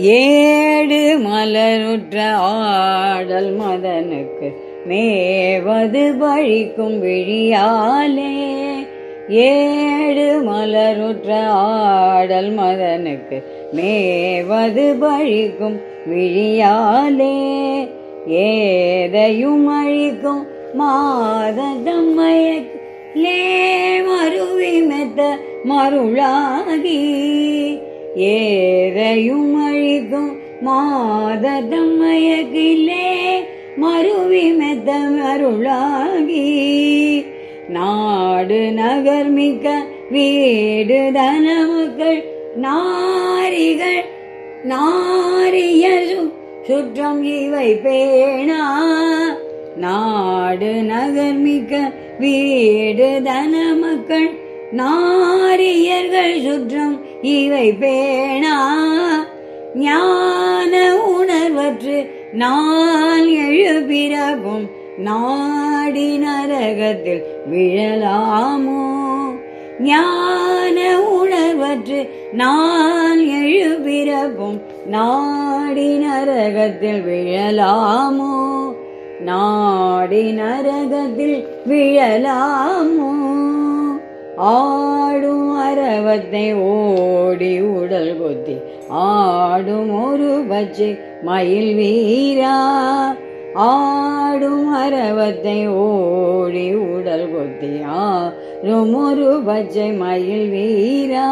ஏடு மலருற்ற ஆடல் மதனுக்கு மேவது பழிக்கும் விழியாலே. ஏடு மலருற்ற ஆடல் மதனுக்கு மேவது பழிக்கும் விழியாலே. ஏதையும் அழிக்கும் மாததம்மையே மருவி மெத்த மருளாகி ஏதையும் அழிக்கும் மாததம்மையகிலே மருவி மெத்த மருளாகி நாடு நகர் மிக்க வீடு தனமக்கள் நாரிகள் நாரிய சு- சுற்றம் இவை பேணா. நாடு நகர் மிக்க வீடு தனமக்கள் நாரியர்கள் சுற்றம் இவை பேணா. ஞான உணர்வற்று நான் எழுபிறகும். நாடி நரகத்தில் விழலாமோ? ஞான உணர்வற்று நான் எழுபிறகும். நாடி நரகத்தில் விழலாமோ? நாடி நரகத்தில் விழலாமோ? ஆ அரவத்தை ஓடி உடல் கொத்தி ஆடும் ஒரு பச்சை மயில் வீரா. ஆடும் அரவத்தை ஓடி உடல் கொத்தி ஆடும் ஒரு பச்சை மயில் வீரா.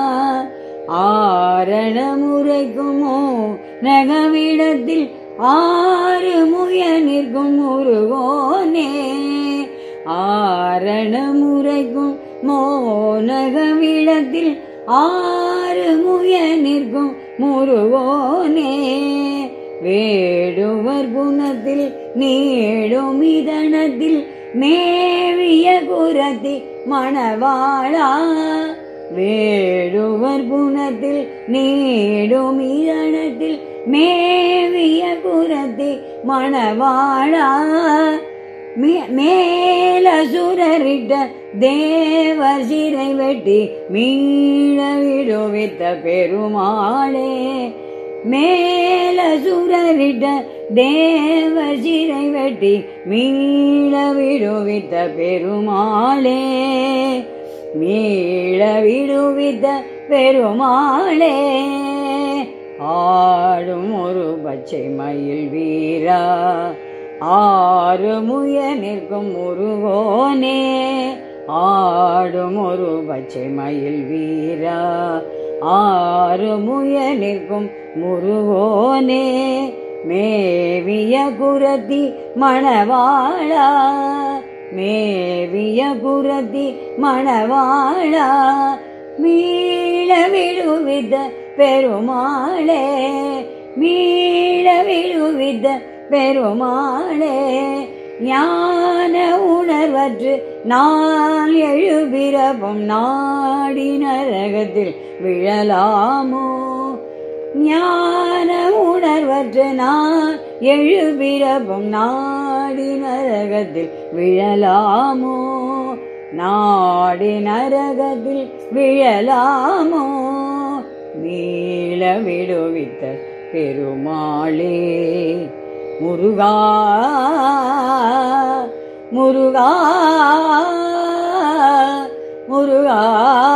ஆரண முறைக்குமோ நகவிடத்தில் ஆறு முய நிற்கும் முருகோனே. ஆரண முறைக்கும் மோனகவிடத்தில் ஆறு முய நிற்கும் முருகோனே. வேடுவர் குணத்தில் நீடும் இதனத்தில் மேவிய குரத்தி மணவாழா வேடுவர் குணத்தில் நீடும் இதனத்தில் மேவிய குரத்தி மணவாழா மே- தேவர் சிறை வெட்டி மீள விடுவித்த பெருமாளே. மேலசுரரிட்ட தேவர் சிறை வெட்டி மீள விடுவித்த பெருமாளே. மீள விடுவித்த பெருமாளே. ஆடும் ஒரு பச்சை மயில் வீரா. ஆறு முய நிற்கும் முருகோனே ஆடும் ஒரு பச்சை மயில் வீரா. ஆறு முய நிற்கும் முருகோனே மேவிய குரதி மணவாழா மேவிய குரதி மணவாழா மீள விடுவித்த பெருமாளே மீள விடுவித்த பெருமாளே ஞான உணர்வற்று நான் எழுபிறவும் நாடி நரகத்தில் விழலாமோ? ஞான உணர்வற்று நான் எழுபிறவும் நாடி நரகத்தில் விழலாமோ? நாடி நரகத்தில் விழலாமோ? மீள விடுவித்த பெருமாளே ಮುರುಗಾ ಮುರುಗಾ ಮುರುಗಾ.